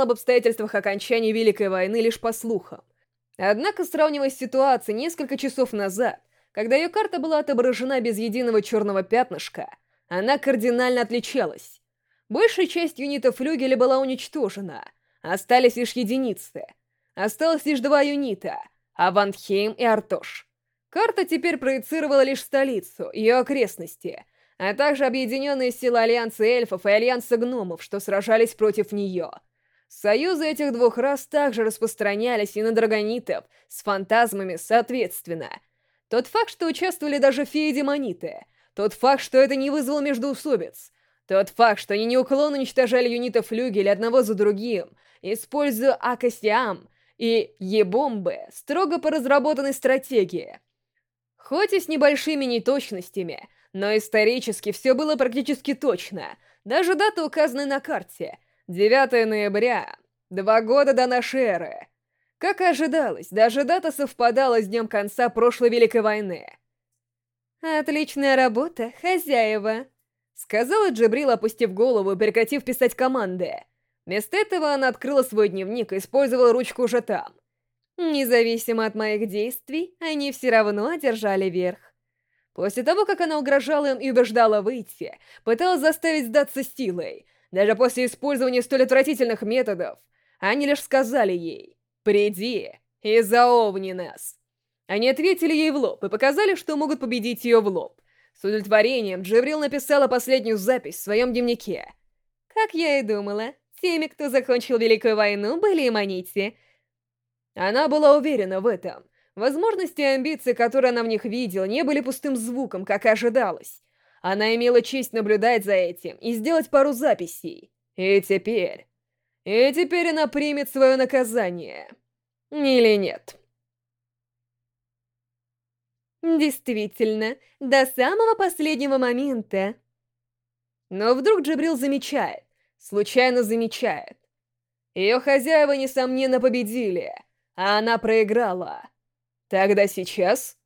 об обстоятельствах окончания Великой войны лишь по слухам. Однако, сравнивая с ситуацией несколько часов назад, когда ее карта была отображена без единого черного пятнышка, она кардинально отличалась. Большая часть юнитов флюгеля была уничтожена, остались лишь единицы. Осталось лишь два юнита — Авантхейм и Артош. Карта теперь проецировала лишь столицу, ее окрестности, а также объединенные силы Альянса эльфов и Альянса гномов, что сражались против нее. Союзы этих двух рас также распространялись и на драгонитов с фантазмами соответственно. Тот факт, что участвовали даже феи-демониты, тот факт, что это не вызвало междоусобиц, тот факт, что они неуклонно уничтожали юнитов флюгеля одного за другим, используя Акасиам и Е-бомбы строго по разработанной стратегии. Хоть и с небольшими неточностями, но исторически все было практически точно. Даже дата указана на карте — 9 ноября, два года до нашей эры. Как и ожидалось, даже дата совпадала с днем конца прошлой Великой войны. «Отличная работа, хозяева», — сказала Джабрил, опустив голову и прекратив писать команды. Вместо этого она открыла свой дневник и использовала ручку уже там. Независимо от моих действий, они все равно одержали верх. После того, как она угрожала им и убеждала выйти, пыталась заставить сдаться силой, даже после использования столь отвратительных методов, они лишь сказали ей «Приди и заовни нас». Они ответили ей в лоб и показали, что могут победить ее в лоб. С удовлетворением Джеврил написала последнюю запись в своем дневнике. Как я и думала, теми, кто закончил Великую войну, были Эманити. Она была уверена в этом. Возможности и амбиции, которые она в них видела, не были пустым звуком, как и ожидалось. Она имела честь наблюдать за этим и сделать пару записей. И теперь... И теперь она примет свое наказание. Или нет? Действительно, до самого последнего момента. Но вдруг Джабрил замечает, случайно замечает. Ее хозяева, несомненно, победили, а она проиграла. Тогда сейчас...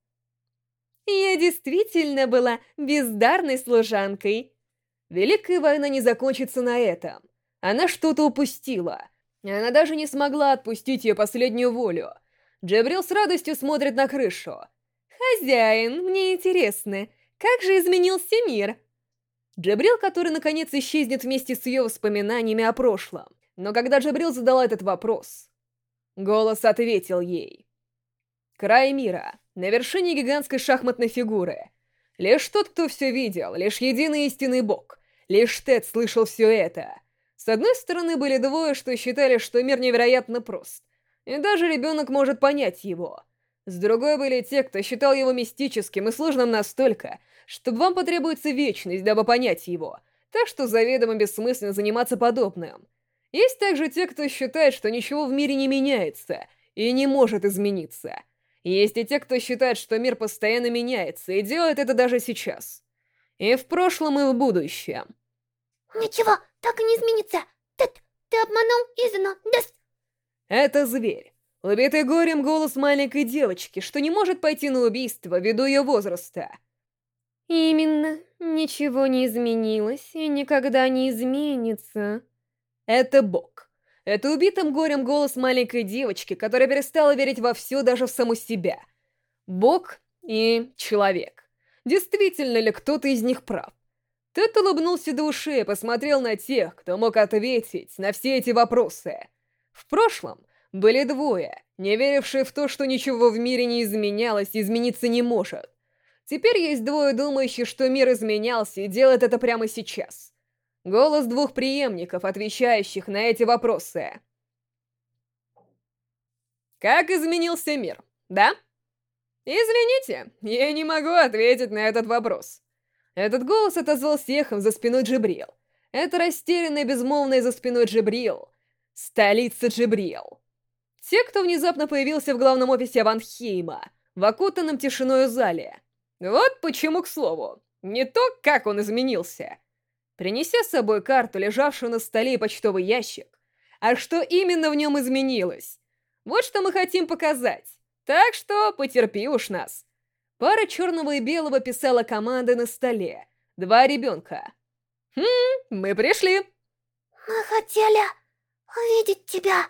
Я действительно была бездарной служанкой. Великая война не закончится на этом. Она что-то упустила. Она даже не смогла отпустить ее последнюю волю. Джабрил с радостью смотрит на крышу. «Хозяин, мне интересно, как же изменился мир?» Джабрил, который наконец исчезнет вместе с ее воспоминаниями о прошлом. Но когда Джабрил задала этот вопрос, голос ответил ей. Край мира, на вершине гигантской шахматной фигуры. Лишь тот, кто все видел, лишь единый истинный бог, лишь Тед слышал все это. С одной стороны, были двое, что считали, что мир невероятно прост, и даже ребенок может понять его. С другой были те, кто считал его мистическим и сложным настолько, что вам потребуется вечность, дабы понять его, так что заведомо бессмысленно заниматься подобным. Есть также те, кто считает, что ничего в мире не меняется и не может измениться. Есть и те, кто считает, что мир постоянно меняется и делает это даже сейчас. И в прошлом, и в будущем. Ничего, так и не изменится. Ты, ты обманул Изуну, да... Это зверь. Убитый горем голос маленькой девочки, что не может пойти на убийство ввиду ее возраста. Именно. Ничего не изменилось и никогда не изменится. Это Бог. Это убитым горем голос маленькой девочки, которая перестала верить во все, даже в саму себя. Бог и человек. Действительно ли кто-то из них прав? Тед улыбнулся до ушей и посмотрел на тех, кто мог ответить на все эти вопросы. В прошлом были двое, не верившие в то, что ничего в мире не изменялось и измениться не может. Теперь есть двое, думающие, что мир изменялся и делает это прямо сейчас. Голос двух преемников, отвечающих на эти вопросы. Как изменился мир, да? Извините, я не могу ответить на этот вопрос. Этот голос отозвался эхом за спиной Джибрил. Это растерянный безмолвный за спиной Джибрил. Столица Джибрил. Те, кто внезапно появился в главном офисе Аванхейма, в окутанном тишиной зале. Вот почему, к слову, не то, как он изменился. Принеся с собой карту, лежавшую на столе и почтовый ящик, а что именно в нем изменилось? Вот что мы хотим показать. Так что потерпи уж нас. Пара черного и белого писала команды на столе. Два ребенка. Хм, мы пришли. Мы хотели увидеть тебя.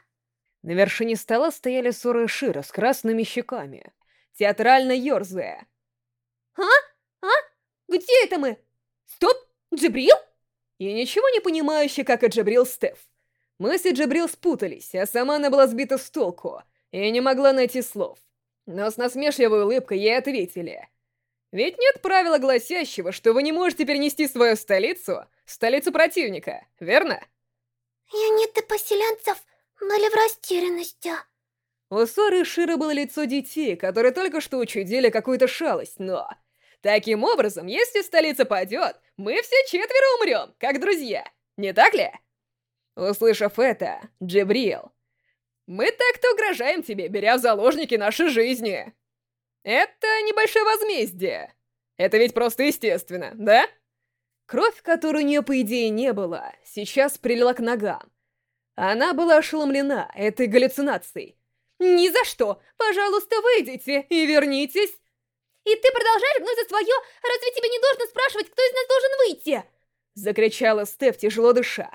На вершине стола стояли Сора и Шира с красными щеками, театрально ерзая. «А? А? Где это мы? Стоп! Джибрил?» И ничего не понимающий, как и Джабрил Стеф. Мысли Джабрил спутались, а сама она была сбита с толку и не могла найти слов. Но с насмешливой улыбкой ей ответили. Ведь нет правила гласящего, что вы не можете перенести свою столицу в столицу противника, верно? Юниты поселенцев были в растерянности. У Соры Шира было лицо детей, которые только что учудили какую-то шалость, но... Таким образом, если столица падет, мы все четверо умрем, как друзья, не так ли? Услышав это, Джибрил, мы так-то угрожаем тебе, беря в заложники наши жизни. Это небольшое возмездие. Это ведь просто естественно, да? Кровь, которой у нее, по идее, не было, сейчас прилила к ногам. Она была ошеломлена этой галлюцинацией. «Ни за что! Пожалуйста, выйдите и вернитесь!» «И ты продолжаешь гнуть за свое? Разве тебе не должно спрашивать, кто из нас должен выйти?» Закричала Стеф, тяжело дыша.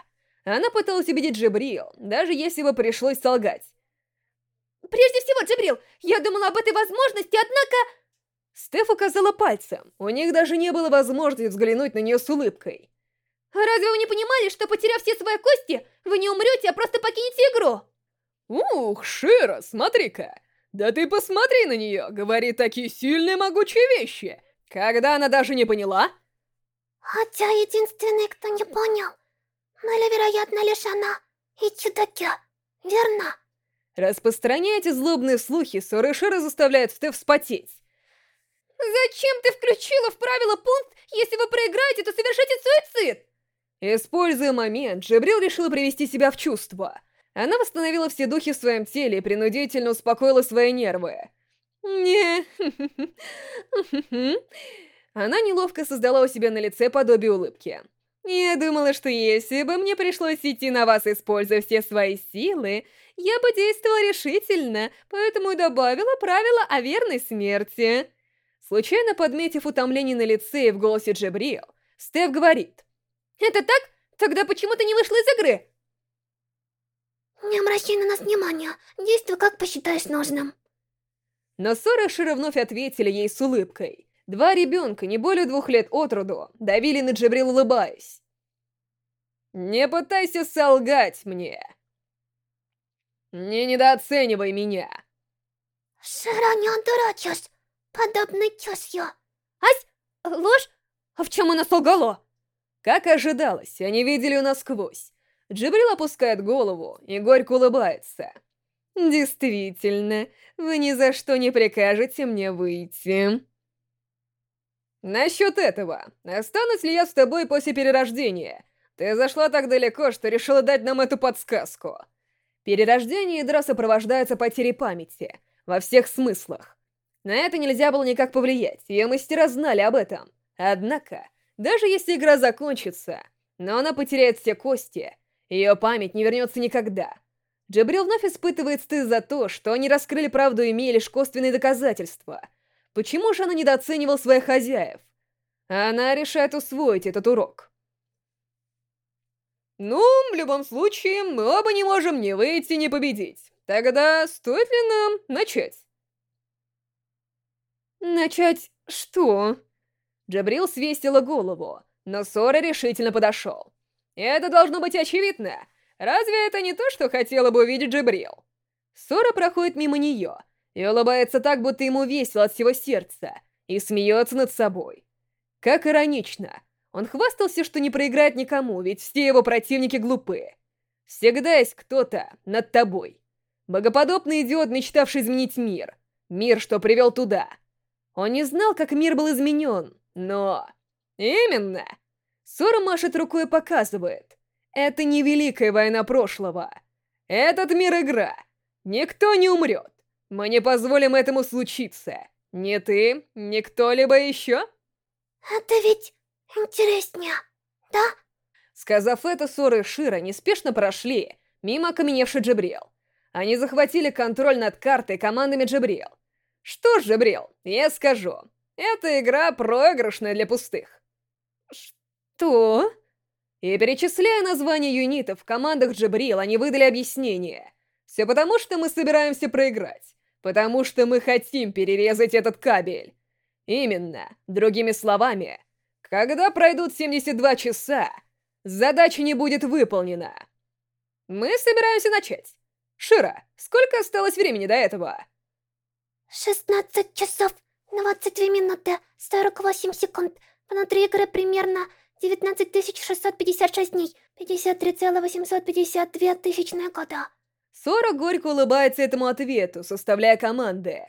Она пыталась убедить Джибрил, даже если бы пришлось солгать. «Прежде всего, Джибрил, я думала об этой возможности, однако...» Стеф указала пальцем. У них даже не было возможности взглянуть на нее с улыбкой. «Разве вы не понимали, что, потеряв все свои кости, вы не умрете, а просто покинете игру?» «Ух, Шира, смотри-ка! Да ты посмотри на нее! Говорит такие сильные могучие вещи! Когда она даже не поняла?» «Хотя единственный, кто не понял, были, вероятно, лишь она и чудаки, верно?» Распространяя эти злобные слухи, Сора Шира заставляет Стеф вспотеть. «Зачем ты включила в правила пункт, если вы проиграете, то совершите суицид?» Используя момент, Джабрил решила привести себя в чувство. Она восстановила все духи в своем теле и принудительно успокоила свои нервы. не Она неловко создала у себя на лице подобие улыбки. «Я думала, что если бы мне пришлось идти на вас, используя все свои силы, я бы действовала решительно, поэтому и добавила правило о верной смерти». Случайно подметив утомление на лице и в голосе Джебриэл, Стеф говорит. «Это так? Тогда почему ты не вышла из игры?» «Не обращай на нас внимания. Действуй, как посчитаешь нужным». Но Сора и Шира вновь ответили ей с улыбкой. Два ребенка, не более двух лет от роду, давили на Джабрил, улыбаясь. «Не пытайся солгать мне. Не недооценивай меня». «Шира, не отдурачишь подобной тёсью». «Ась, ложь? А в чем она солгала?» Как ожидалось, они видели ее насквозь. Джибрил опускает голову и горько улыбается. «Действительно, вы ни за что не прикажете мне выйти». «Насчет этого. Останусь ли я с тобой после перерождения? Ты зашла так далеко, что решила дать нам эту подсказку». Перерождение ядра сопровождается потерей памяти, во всех смыслах. На это нельзя было никак повлиять, ее мастера знали об этом. Однако, даже если игра закончится, но она потеряет все кости, ее память не вернется никогда. Джабрил вновь испытывает стыд за то, что они раскрыли правду, имея лишь косвенные доказательства — Почему же она недооценивала своих хозяев? Она решает усвоить этот урок. Ну, в любом случае, мы оба не можем ни выйти, ни победить. Тогда стоит ли нам начать? Начать что? Джабрил свестила голову, но Сора решительно подошел. Это должно быть очевидно. Разве это не то, что хотела бы увидеть Джабрил? Сора проходит мимо нее, и улыбается так, будто ему весело от всего сердца, и смеется над собой. Как иронично. Он хвастался, что не проиграет никому, ведь все его противники глупые. Всегда есть кто-то над тобой. Богоподобный идиот, мечтавший изменить мир. Мир, что привел туда. Он не знал, как мир был изменен, но... Именно! Сора машет рукой и показывает. Это не великая война прошлого. Этот мир — игра. Никто не умрет. Мы не позволим этому случиться. Ни ты, ни кто-либо еще. Это ведь интереснее, да? Сказав это, Сора и Шира неспешно прошли мимо окаменевшей Джабриэл. Они захватили контроль над картой командами Джабриэл. Что ж, Джабриэл, я скажу. Эта игра проигрышная для пустых. Что? И перечисляя названия юнитов в командах Джабрил, они выдали объяснение. Все потому, что мы собираемся проиграть. Потому что мы хотим перерезать этот кабель. Именно, другими словами, когда пройдут 72 часа, задача не будет выполнена. Мы собираемся начать. Шира, сколько осталось времени до этого? 16 часов, 22 минуты, 48 секунд. Внутри игры примерно 19656 дней, 53,852 тысячные года. Сора горько улыбается этому ответу, составляя команды.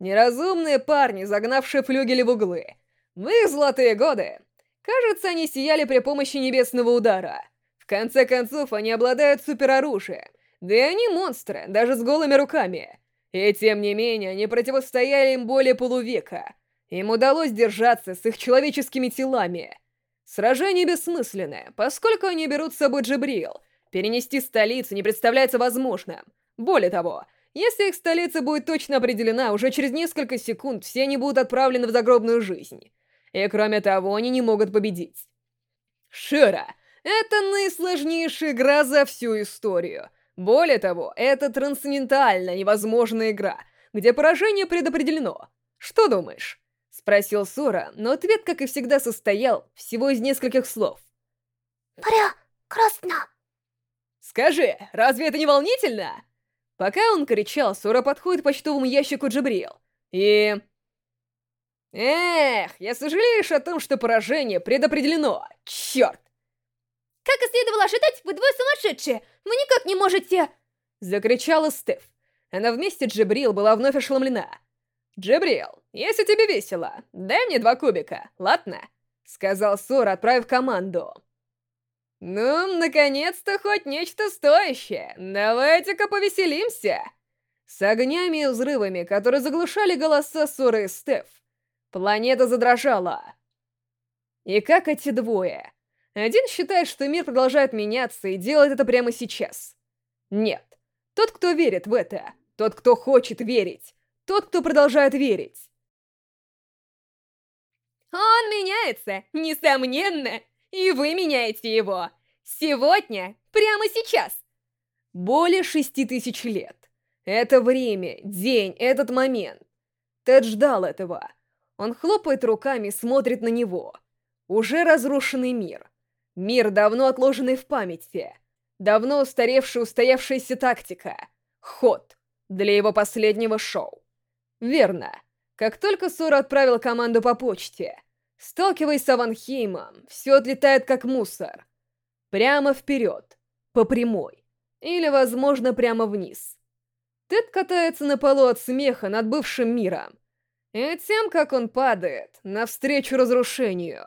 Неразумные парни, загнавшие флюгели в углы. В золотые годы, кажется, они сияли при помощи небесного удара. В конце концов, они обладают супероружием. Да и они монстры, даже с голыми руками. И тем не менее, они противостояли им более полувека. Им удалось держаться с их человеческими телами. Сражение бессмысленное, поскольку они берут с собой Джибрил. Перенести столицу не представляется возможным. Более того, если их столица будет точно определена, уже через несколько секунд все они будут отправлены в загробную жизнь. И кроме того, они не могут победить. Шира, это наисложнейшая игра за всю историю. Более того, это трансцендентальная невозможная игра, где поражение предопределено. Что думаешь? Спросил Сора, но ответ, как и всегда, состоял всего из нескольких слов. Прекрасно. Скажи, разве это не волнительно? Пока он кричал, Сора подходит к почтовому ящику Джабрил. И... Эх, я сожалеешь о том, что поражение предопределено. Черт! Как и следовало ожидать, вы двое сумасшедшие! Вы никак не можете... Закричала Стеф. Она вместе Джабрил была вновь ошеломлена. «Джабрил, если тебе весело, дай мне два кубика, ладно?» Сказал Сор, отправив команду. «Ну, наконец-то хоть нечто стоящее. Давайте-ка повеселимся!» С огнями и взрывами, которые заглушали голоса Сора и Стеф, планета задрожала. И как эти двое? Один считает, что мир продолжает меняться и делает это прямо сейчас. Нет. Тот, кто верит в это, тот, кто хочет верить, тот, кто продолжает верить. Он меняется, несомненно, и вы меняете его. Сегодня, прямо сейчас. Более шести тысяч лет. Это время, день, этот момент. Тед ждал этого. Он хлопает руками, смотрит на него. Уже разрушенный мир. Мир, давно отложенный в памяти. Давно устаревшая устоявшаяся тактика. Ход для его последнего шоу. Верно. Как только Сора отправил команду по почте, сталкиваясь с Аванхеймом, все отлетает как мусор. Прямо вперед, по прямой. Или, возможно, прямо вниз. Тед катается на полу от смеха над бывшим миром. И тем, как он падает, навстречу разрушению.